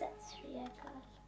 Accessory I got.